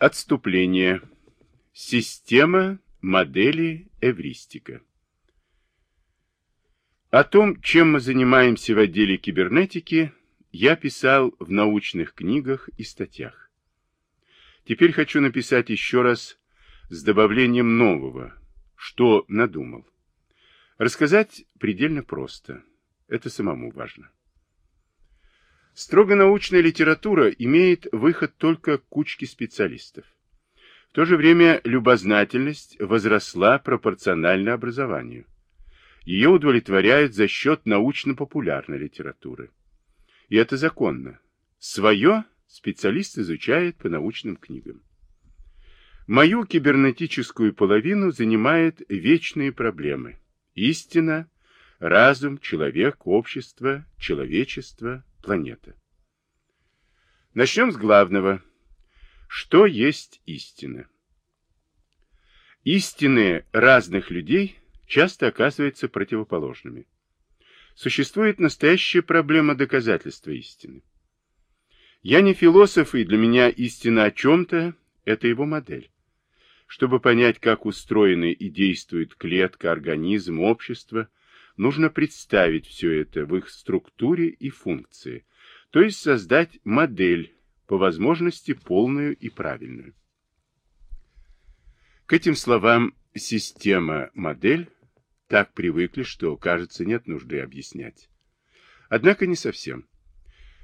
Отступление. Система модели эвристика. О том, чем мы занимаемся в отделе кибернетики, я писал в научных книгах и статьях. Теперь хочу написать еще раз с добавлением нового, что надумал. Рассказать предельно просто. Это самому важно. Строго научная литература имеет выход только к кучке специалистов. В то же время любознательность возросла пропорционально образованию. Ее удовлетворяют за счет научно-популярной литературы. И это законно. Свое специалист изучает по научным книгам. Мою кибернетическую половину занимают вечные проблемы. Истина, разум, человек, общество, человечество, планета. Начнем с главного. Что есть истина? Истины разных людей часто оказываются противоположными. Существует настоящая проблема доказательства истины. Я не философ, и для меня истина о чем-то – это его модель. Чтобы понять, как устроены и действует клетка, организм, общество – нужно представить все это в их структуре и функции, то есть создать модель, по возможности полную и правильную. К этим словам «система-модель» так привыкли, что, кажется, нет нужды объяснять. Однако не совсем.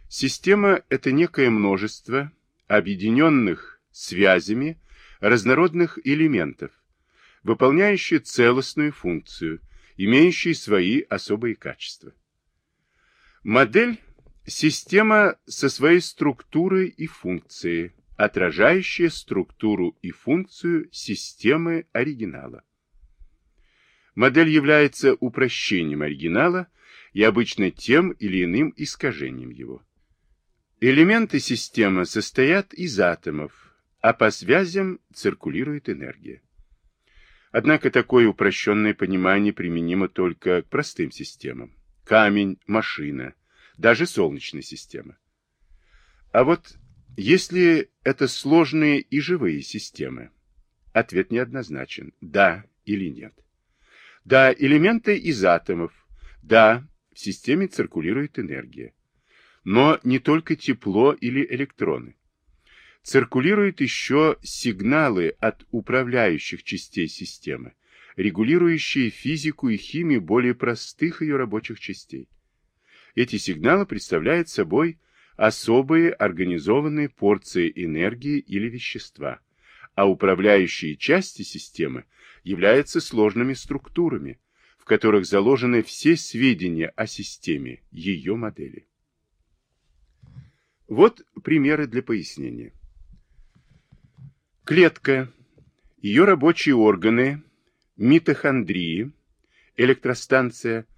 Система – это некое множество объединенных связями разнородных элементов, выполняющие целостную функцию – имеющие свои особые качества. Модель – система со своей структурой и функцией, отражающая структуру и функцию системы оригинала. Модель является упрощением оригинала и обычно тем или иным искажением его. Элементы системы состоят из атомов, а по связям циркулирует энергия. Однако такое упрощенное понимание применимо только к простым системам. Камень, машина, даже Солнечная система. А вот если это сложные и живые системы, ответ неоднозначен – да или нет. Да, элементы из атомов, да, в системе циркулирует энергия. Но не только тепло или электроны циркулируют еще сигналы от управляющих частей системы, регулирующие физику и химию более простых ее рабочих частей. Эти сигналы представляют собой особые организованные порции энергии или вещества, а управляющие части системы являются сложными структурами, в которых заложены все сведения о системе, ее модели. Вот примеры для пояснения. Клетка, ее рабочие органы, митохондрии, электростанция,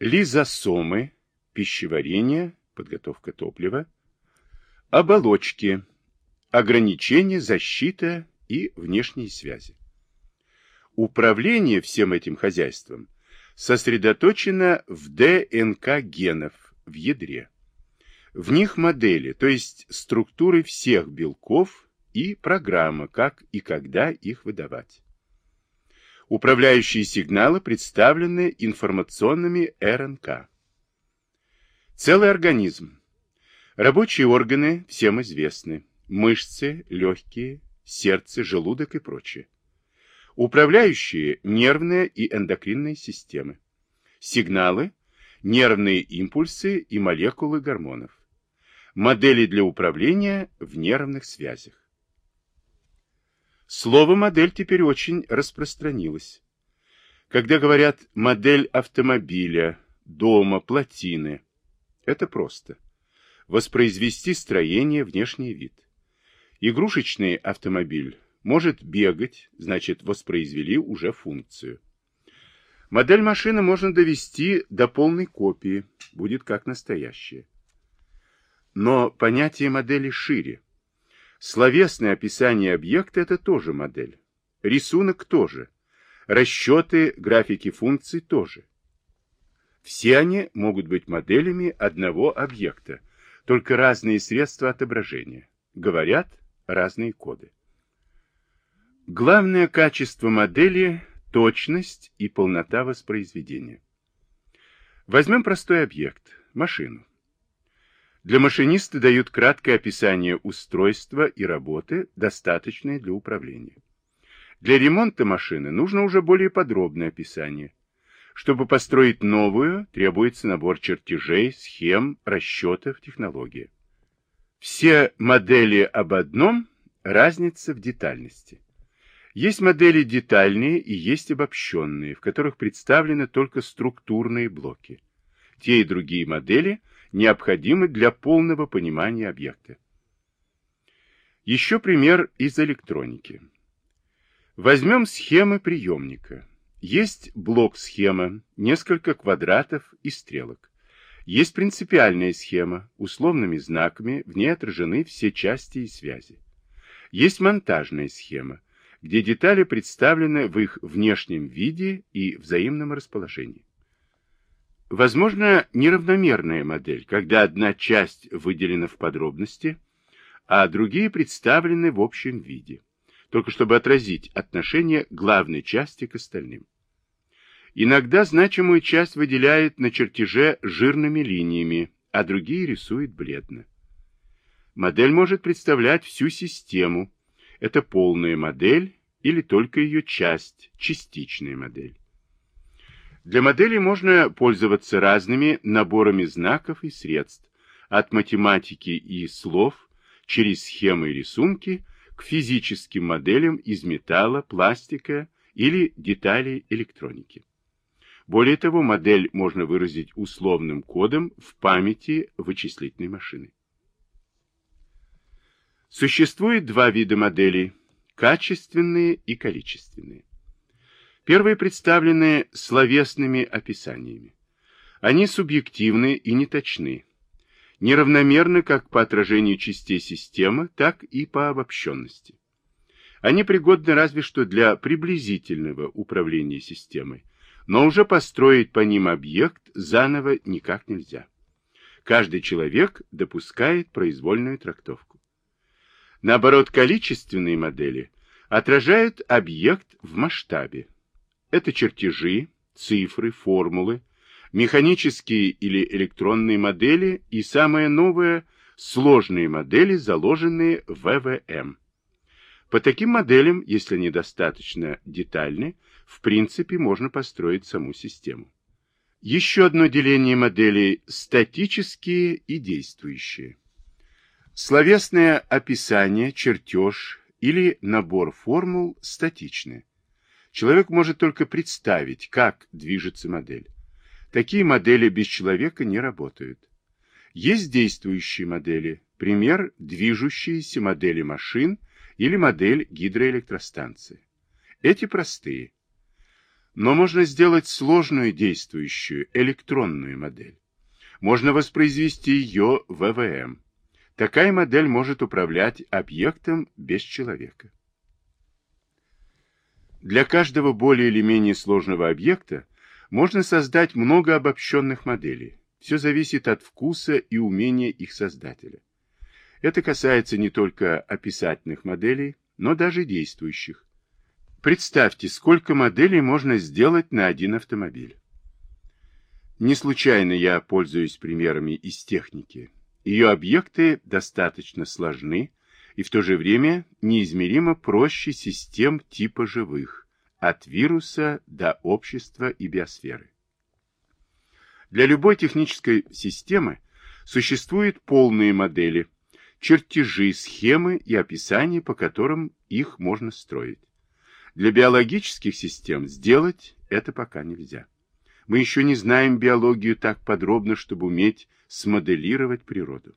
лизосомы, пищеварение, подготовка топлива, оболочки, ограничения, защита и внешние связи. Управление всем этим хозяйством сосредоточено в ДНК генов в ядре. В них модели, то есть структуры всех белков, и программа, как и когда их выдавать. Управляющие сигналы представлены информационными РНК. Целый организм. Рабочие органы всем известны. Мышцы, легкие, сердце, желудок и прочее. Управляющие нервные и эндокринные системы. Сигналы, нервные импульсы и молекулы гормонов. Модели для управления в нервных связях. Слово «модель» теперь очень распространилось. Когда говорят «модель автомобиля», «дома», «плотины», это просто. Воспроизвести строение, внешний вид. Игрушечный автомобиль может бегать, значит, воспроизвели уже функцию. Модель машины можно довести до полной копии, будет как настоящая. Но понятие модели шире. Словесное описание объекта – это тоже модель. Рисунок тоже. Расчеты, графики функций тоже. Все они могут быть моделями одного объекта, только разные средства отображения. Говорят разные коды. Главное качество модели – точность и полнота воспроизведения. Возьмем простой объект – машину. Для машиниста дают краткое описание устройства и работы, достаточное для управления. Для ремонта машины нужно уже более подробное описание. Чтобы построить новую, требуется набор чертежей, схем, расчетов, технологии. Все модели об одном, разница в детальности. Есть модели детальные и есть обобщенные, в которых представлены только структурные блоки. Те и другие модели необходимы для полного понимания объекта. Еще пример из электроники. Возьмем схемы приемника. Есть блок-схема, несколько квадратов и стрелок. Есть принципиальная схема, условными знаками, в ней отражены все части и связи. Есть монтажная схема, где детали представлены в их внешнем виде и взаимном расположении. Возможно, неравномерная модель, когда одна часть выделена в подробности, а другие представлены в общем виде, только чтобы отразить отношение главной части к остальным. Иногда значимую часть выделяет на чертеже жирными линиями, а другие рисует бледно. Модель может представлять всю систему, это полная модель или только ее часть, частичная модель. Для модели можно пользоваться разными наборами знаков и средств, от математики и слов, через схемы и рисунки, к физическим моделям из металла, пластика или деталей электроники. Более того, модель можно выразить условным кодом в памяти вычислительной машины. Существует два вида моделей – качественные и количественные. Первые представлены словесными описаниями. Они субъективны и неточны, неравномерны как по отражению частей системы, так и по обобщенности. Они пригодны разве что для приблизительного управления системой, но уже построить по ним объект заново никак нельзя. Каждый человек допускает произвольную трактовку. Наоборот, количественные модели отражают объект в масштабе. Это чертежи, цифры, формулы, механические или электронные модели и самое новое – сложные модели, заложенные в ВВМ. По таким моделям, если они достаточно детальны, в принципе можно построить саму систему. Еще одно деление моделей – статические и действующие. Словесное описание, чертеж или набор формул статичны. Человек может только представить, как движется модель. Такие модели без человека не работают. Есть действующие модели, пример – движущиеся модели машин или модель гидроэлектростанции. Эти простые. Но можно сделать сложную действующую электронную модель. Можно воспроизвести ее в ВВМ. Такая модель может управлять объектом без человека. Для каждого более или менее сложного объекта можно создать много обобщенных моделей. Все зависит от вкуса и умения их создателя. Это касается не только описательных моделей, но даже действующих. Представьте, сколько моделей можно сделать на один автомобиль. Не случайно я пользуюсь примерами из техники. Ее объекты достаточно сложны и в то же время неизмеримо проще систем типа живых, от вируса до общества и биосферы. Для любой технической системы существуют полные модели, чертежи, схемы и описания, по которым их можно строить. Для биологических систем сделать это пока нельзя. Мы еще не знаем биологию так подробно, чтобы уметь смоделировать природу.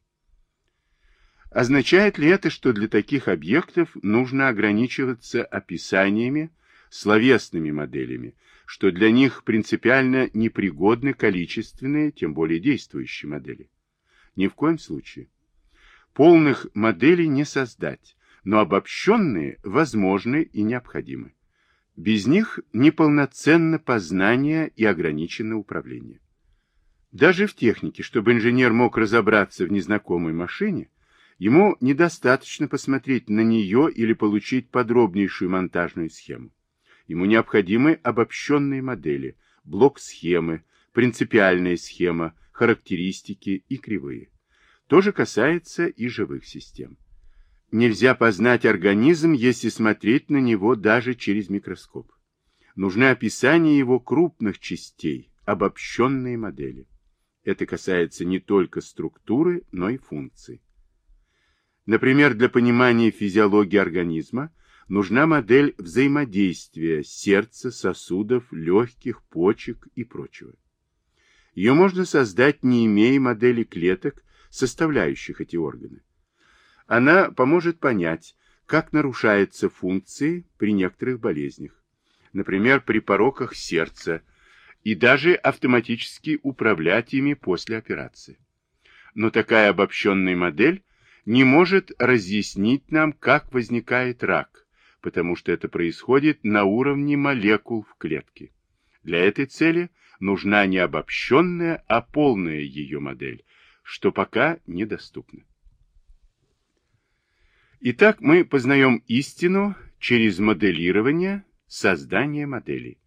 Означает ли это, что для таких объектов нужно ограничиваться описаниями, словесными моделями, что для них принципиально непригодны количественные, тем более действующие модели? Ни в коем случае. Полных моделей не создать, но обобщенные возможны и необходимы. Без них неполноценно познание и ограничено управление. Даже в технике, чтобы инженер мог разобраться в незнакомой машине, Ему недостаточно посмотреть на нее или получить подробнейшую монтажную схему. Ему необходимы обобщенные модели, блок-схемы, принципиальная схема, характеристики и кривые. То же касается и живых систем. Нельзя познать организм, если смотреть на него даже через микроскоп. Нужны описания его крупных частей, обобщенные модели. Это касается не только структуры, но и функций. Например, для понимания физиологии организма нужна модель взаимодействия сердца, сосудов, легких, почек и прочего. Ее можно создать, не имея модели клеток, составляющих эти органы. Она поможет понять, как нарушаются функции при некоторых болезнях, например, при пороках сердца, и даже автоматически управлять ими после операции. Но такая обобщенная модель не может разъяснить нам, как возникает рак, потому что это происходит на уровне молекул в клетке. Для этой цели нужна не обобщенная, а полная ее модель, что пока недоступно. Итак, мы познаем истину через моделирование, создание моделей.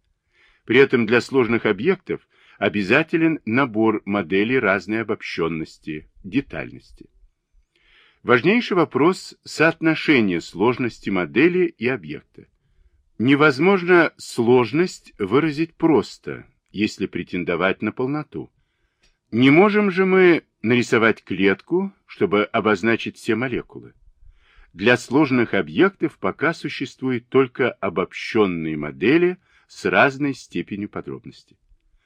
При этом для сложных объектов обязателен набор моделей разной обобщенности, детальности. Важнейший вопрос – соотношение сложности модели и объекта. Невозможно сложность выразить просто, если претендовать на полноту. Не можем же мы нарисовать клетку, чтобы обозначить все молекулы. Для сложных объектов пока существуют только обобщенные модели с разной степенью подробности.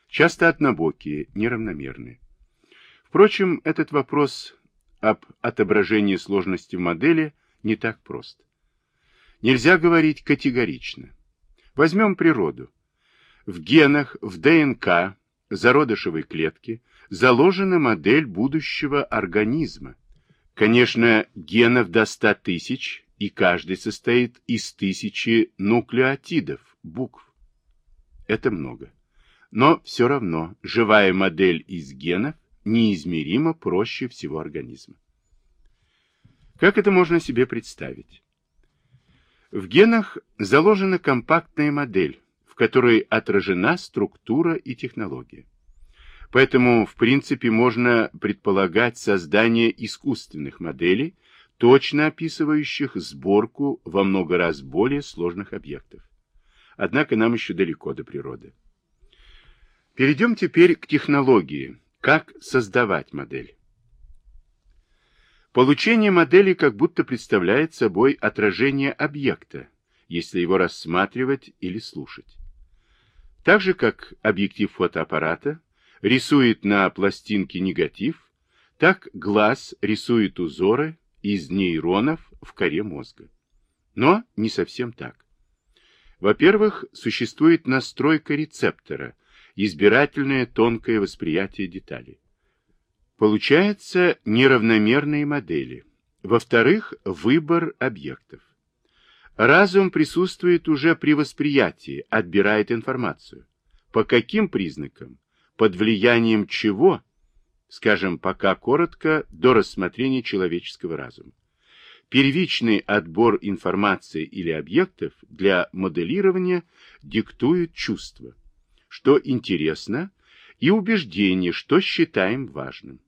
Часто однобокие, неравномерные. Впрочем, этот вопрос об отображении сложности в модели не так прост. Нельзя говорить категорично. Возьмем природу. В генах, в ДНК зародышевой клетки заложена модель будущего организма. Конечно, генов до 100 тысяч, и каждый состоит из тысячи нуклеотидов, букв. Это много. Но все равно живая модель из генов неизмеримо проще всего организма. Как это можно себе представить? В генах заложена компактная модель, в которой отражена структура и технология. Поэтому, в принципе, можно предполагать создание искусственных моделей, точно описывающих сборку во много раз более сложных объектов. Однако нам еще далеко до природы. Перейдем теперь к технологии, как создавать модель? Получение модели как будто представляет собой отражение объекта, если его рассматривать или слушать. Так же, как объектив фотоаппарата рисует на пластинке негатив, так глаз рисует узоры из нейронов в коре мозга. Но не совсем так. Во-первых, существует настройка рецептора – избирательное тонкое восприятие деталей. Получается неравномерные модели. Во-вторых, выбор объектов. Разум присутствует уже при восприятии, отбирает информацию. По каким признакам? Под влиянием чего? Скажем, пока коротко, до рассмотрения человеческого разума. Первичный отбор информации или объектов для моделирования диктует чувства что интересно, и убеждение, что считаем важным.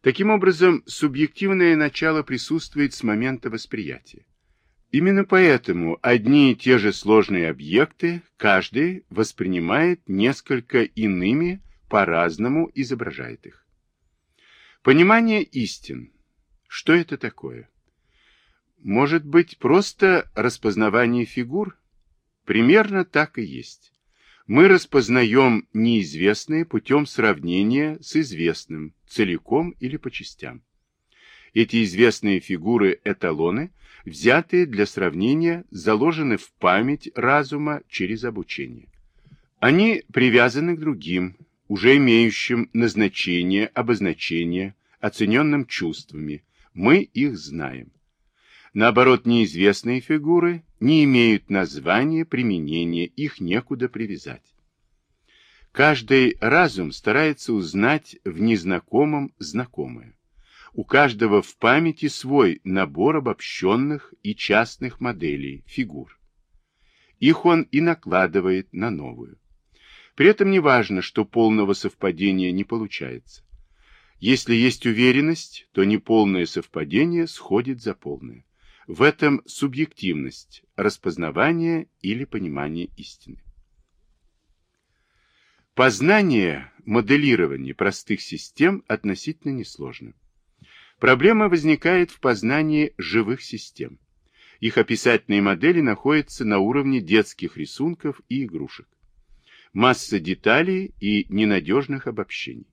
Таким образом, субъективное начало присутствует с момента восприятия. Именно поэтому одни и те же сложные объекты каждый воспринимает несколько иными, по-разному изображает их. Понимание истин. Что это такое? Может быть, просто распознавание фигур? Примерно так и есть мы распознаем неизвестное путем сравнения с известным, целиком или по частям. Эти известные фигуры-эталоны, взятые для сравнения, заложены в память разума через обучение. Они привязаны к другим, уже имеющим назначение, обозначение, оцененным чувствами. Мы их знаем. Наоборот, неизвестные фигуры не имеют названия, применения, их некуда привязать. Каждый разум старается узнать в незнакомом знакомое. У каждого в памяти свой набор обобщенных и частных моделей, фигур. Их он и накладывает на новую. При этом не важно, что полного совпадения не получается. Если есть уверенность, то неполное совпадение сходит за полное. В этом субъективность, распознавание или понимание истины. Познание, моделирование простых систем относительно несложно. Проблема возникает в познании живых систем. Их описательные модели находятся на уровне детских рисунков и игрушек. Масса деталей и ненадежных обобщений.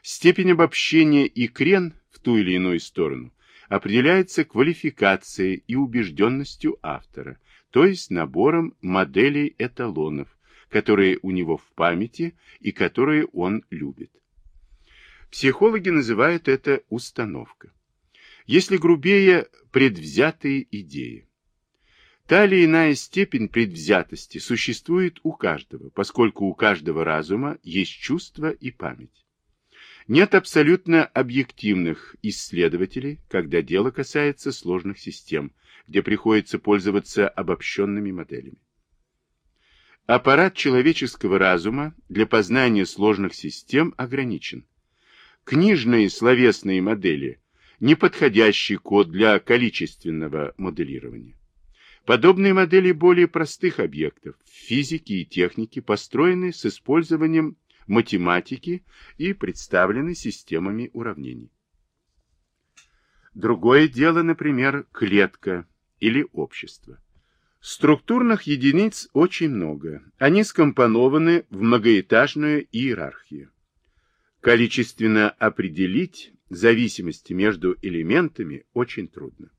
Степень обобщения и крен в ту или иную сторону определяется квалификацией и убежденностью автора, то есть набором моделей эталонов, которые у него в памяти и которые он любит. Психологи называют это установка. Если грубее, предвзятые идеи. Та или иная степень предвзятости существует у каждого, поскольку у каждого разума есть чувство и память. Нет абсолютно объективных исследователей, когда дело касается сложных систем, где приходится пользоваться обобщенными моделями. Аппарат человеческого разума для познания сложных систем ограничен. Книжные словесные модели – неподходящий код для количественного моделирования. Подобные модели более простых объектов в физике и технике построены с использованием математики и представлены системами уравнений. Другое дело, например, клетка или общество. Структурных единиц очень много. Они скомпонованы в многоэтажную иерархию. Количественно определить зависимости между элементами очень трудно.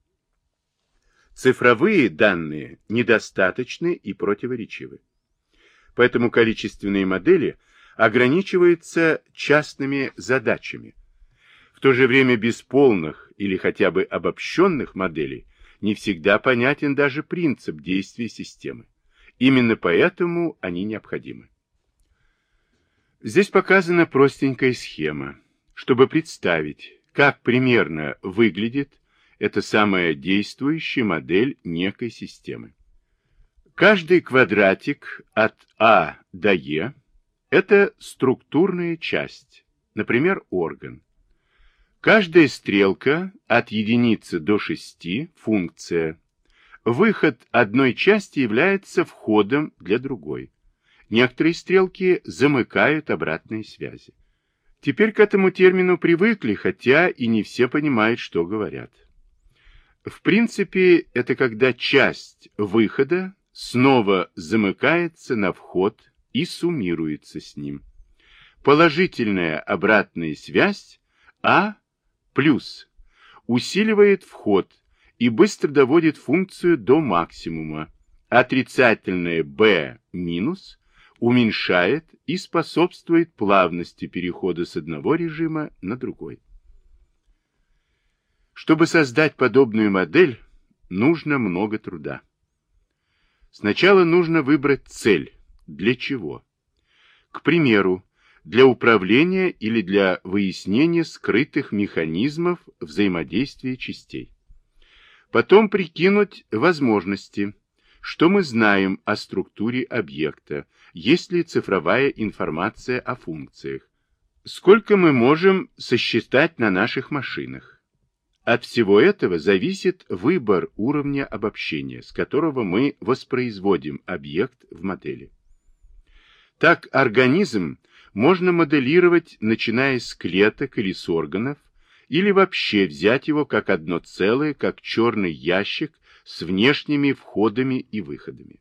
Цифровые данные недостаточны и противоречивы. Поэтому количественные модели ограничиваются частными задачами. В то же время без полных или хотя бы обобщенных моделей не всегда понятен даже принцип действия системы. Именно поэтому они необходимы. Здесь показана простенькая схема, чтобы представить, как примерно выглядит эта самая действующая модель некой системы. Каждый квадратик от А до Е – это структурная часть, например, орган. Каждая стрелка от единицы до шести – функция. Выход одной части является входом для другой. Некоторые стрелки замыкают обратные связи. Теперь к этому термину привыкли, хотя и не все понимают, что говорят. В принципе, это когда часть выхода снова замыкается на вход и суммируется с ним. Положительная обратная связь А плюс усиливает вход и быстро доводит функцию до максимума. Отрицательное b минус уменьшает и способствует плавности перехода с одного режима на другой. Чтобы создать подобную модель, нужно много труда. Сначала нужно выбрать цель. Для чего? К примеру, для управления или для выяснения скрытых механизмов взаимодействия частей. Потом прикинуть возможности, что мы знаем о структуре объекта, есть ли цифровая информация о функциях, сколько мы можем сосчитать на наших машинах. От всего этого зависит выбор уровня обобщения, с которого мы воспроизводим объект в модели. Так организм можно моделировать, начиная с клеток или с органов, или вообще взять его как одно целое, как черный ящик с внешними входами и выходами.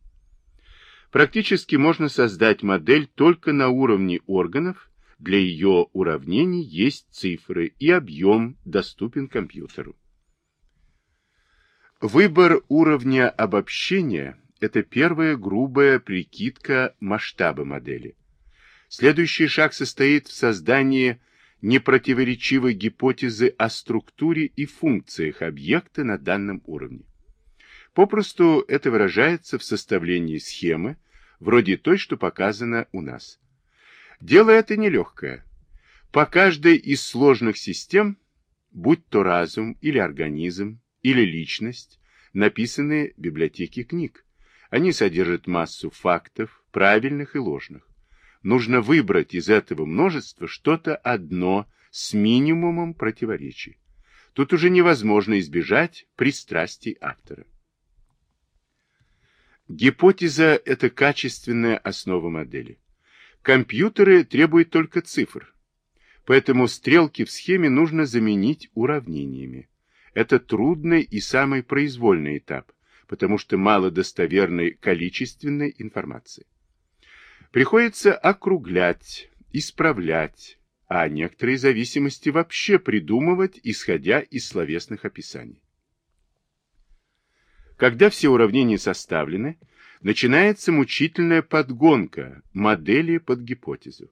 Практически можно создать модель только на уровне органов, для ее уравнений есть цифры и объем доступен компьютеру. Выбор уровня обобщения – это первая грубая прикидка масштаба модели. Следующий шаг состоит в создании непротиворечивой гипотезы о структуре и функциях объекта на данном уровне. Попросту это выражается в составлении схемы, вроде той, что показано у нас. Дело это нелегкое. По каждой из сложных систем будь то разум или организм, или личность, написаны в библиотеке книг. Они содержат массу фактов, правильных и ложных. Нужно выбрать из этого множества что-то одно с минимумом противоречий. Тут уже невозможно избежать пристрастий автора. Гипотеза – это качественная основа модели. Компьютеры требуют только цифр, поэтому стрелки в схеме нужно заменить уравнениями. Это трудный и самый произвольный этап, потому что мало достоверной количественной информации. Приходится округлять, исправлять, а некоторые зависимости вообще придумывать, исходя из словесных описаний. Когда все уравнения составлены, начинается мучительная подгонка модели под гипотезу.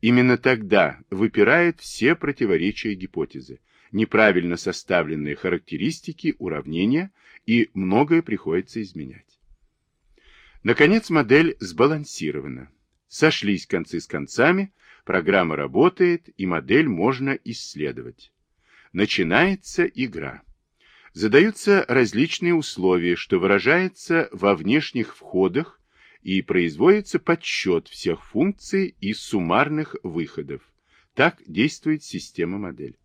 Именно тогда выпирают все противоречия гипотезы, неправильно составленные характеристики уравнения и многое приходится изменять. Наконец модель сбалансирована. Сошлись концы с концами, программа работает и модель можно исследовать. Начинается игра. Задаются различные условия, что выражается во внешних входах и производится подсчет всех функций и суммарных выходов. Так действует система модель.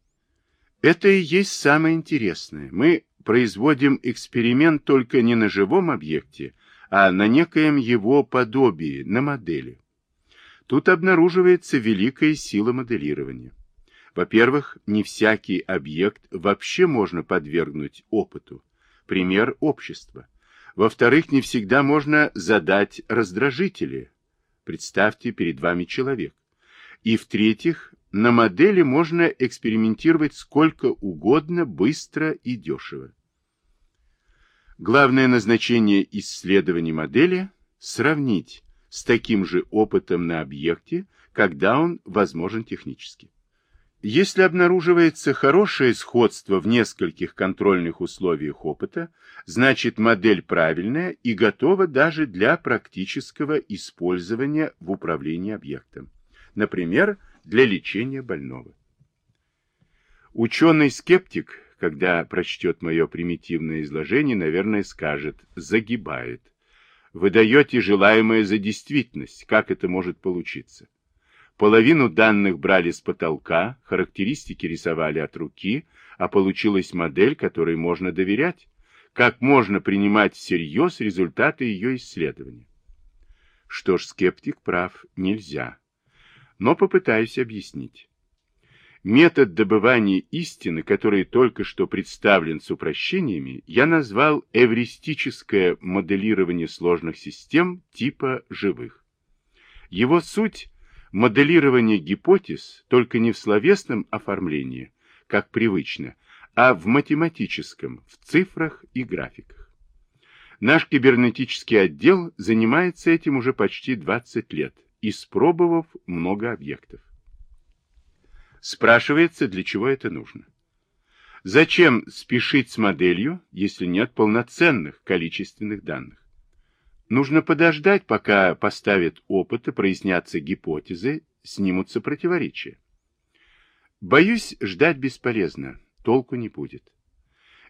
Это и есть самое интересное. Мы производим эксперимент только не на живом объекте, а на некоем его подобии, на модели. Тут обнаруживается великая сила моделирования. Во-первых, не всякий объект вообще можно подвергнуть опыту. Пример общества. Во-вторых, не всегда можно задать раздражители. Представьте перед вами человек. И в-третьих, на модели можно экспериментировать сколько угодно, быстро и дешево. Главное назначение исследований модели – сравнить с таким же опытом на объекте, когда он возможен технически. Если обнаруживается хорошее сходство в нескольких контрольных условиях опыта, значит модель правильная и готова даже для практического использования в управлении объектом. Например, для лечения больного. Ученый-скептик, когда прочтет мое примитивное изложение, наверное, скажет «загибает». Вы даете желаемое за действительность. Как это может получиться? Половину данных брали с потолка, характеристики рисовали от руки, а получилась модель, которой можно доверять. Как можно принимать всерьез результаты ее исследования? Что ж, скептик прав, нельзя но попытаюсь объяснить. Метод добывания истины, который только что представлен с упрощениями, я назвал эвристическое моделирование сложных систем типа живых. Его суть – моделирование гипотез только не в словесном оформлении, как привычно, а в математическом, в цифрах и графиках. Наш кибернетический отдел занимается этим уже почти 20 лет испробовав много объектов. Спрашивается, для чего это нужно. Зачем спешить с моделью, если нет полноценных количественных данных? Нужно подождать, пока поставят опыты, прояснятся гипотезы, снимутся противоречия. Боюсь, ждать бесполезно, толку не будет.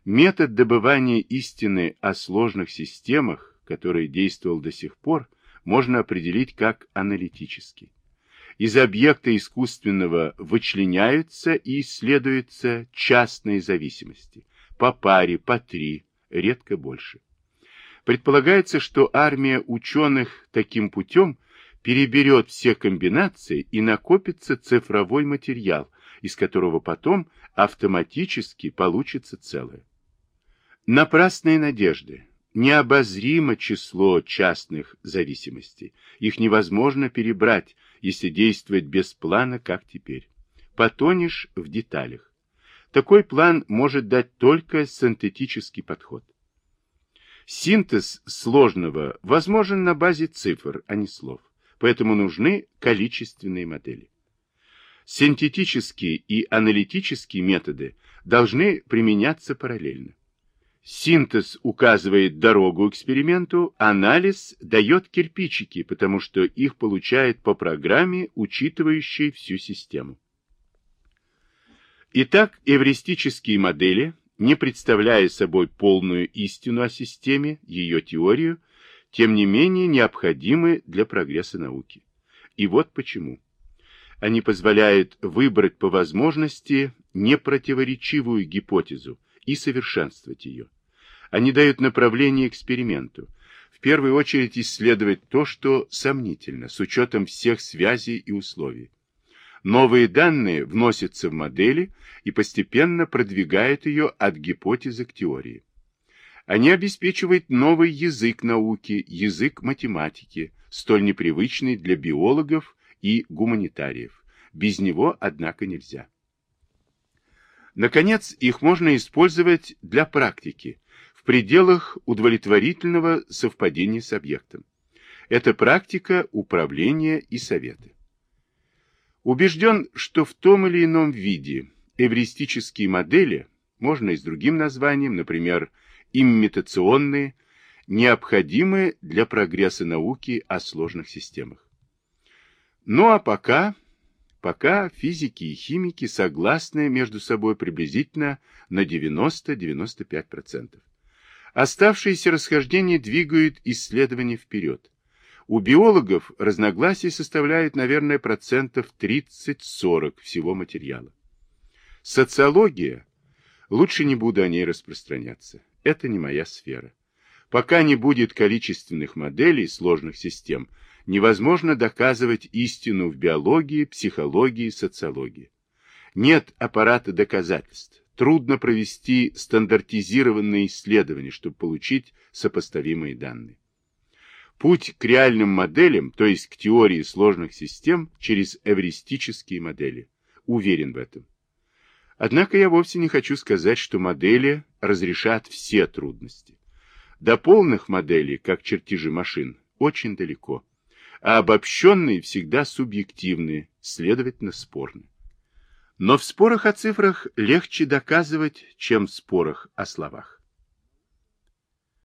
Метод добывания истины о сложных системах, который действовал до сих пор, можно определить как аналитический. Из объекта искусственного вычленяются и исследуются частные зависимости. По паре, по три, редко больше. Предполагается, что армия ученых таким путем переберет все комбинации и накопится цифровой материал, из которого потом автоматически получится целое. Напрасные надежды необозримо число частных зависимостей. Их невозможно перебрать, если действовать без плана, как теперь. Потонешь в деталях. Такой план может дать только синтетический подход. Синтез сложного возможен на базе цифр, а не слов. Поэтому нужны количественные модели. Синтетические и аналитические методы должны применяться параллельно. Синтез указывает дорогу эксперименту, анализ дает кирпичики, потому что их получает по программе, учитывающей всю систему. Итак, эвристические модели, не представляя собой полную истину о системе, ее теорию, тем не менее необходимы для прогресса науки. И вот почему. Они позволяют выбрать по возможности непротиворечивую гипотезу и совершенствовать ее. Они дают направление эксперименту, в первую очередь исследовать то, что сомнительно, с учетом всех связей и условий. Новые данные вносятся в модели и постепенно продвигают ее от гипотезы к теории. Они обеспечивают новый язык науки, язык математики, столь непривычный для биологов и гуманитариев. Без него, однако, нельзя. Наконец, их можно использовать для практики, в пределах удовлетворительного совпадения с объектом. Это практика управления и советы. Убежден, что в том или ином виде эвристические модели, можно и с другим названием, например, имитационные, необходимы для прогресса науки о сложных системах. Ну а пока, пока физики и химики согласны между собой приблизительно на 90-95%. Оставшиеся расхождения двигают исследования вперед. У биологов разногласия составляют, наверное, процентов 30-40 всего материала. Социология, лучше не буду о ней распространяться, это не моя сфера. Пока не будет количественных моделей сложных систем, невозможно доказывать истину в биологии, психологии, социологии. Нет аппарата доказательств. Трудно провести стандартизированные исследования, чтобы получить сопоставимые данные. Путь к реальным моделям, то есть к теории сложных систем, через эвристические модели. Уверен в этом. Однако я вовсе не хочу сказать, что модели разрешат все трудности. До полных моделей, как чертежи машин, очень далеко. А обобщенные всегда субъективны, следовательно, спорны. Но в спорах о цифрах легче доказывать, чем в спорах о словах.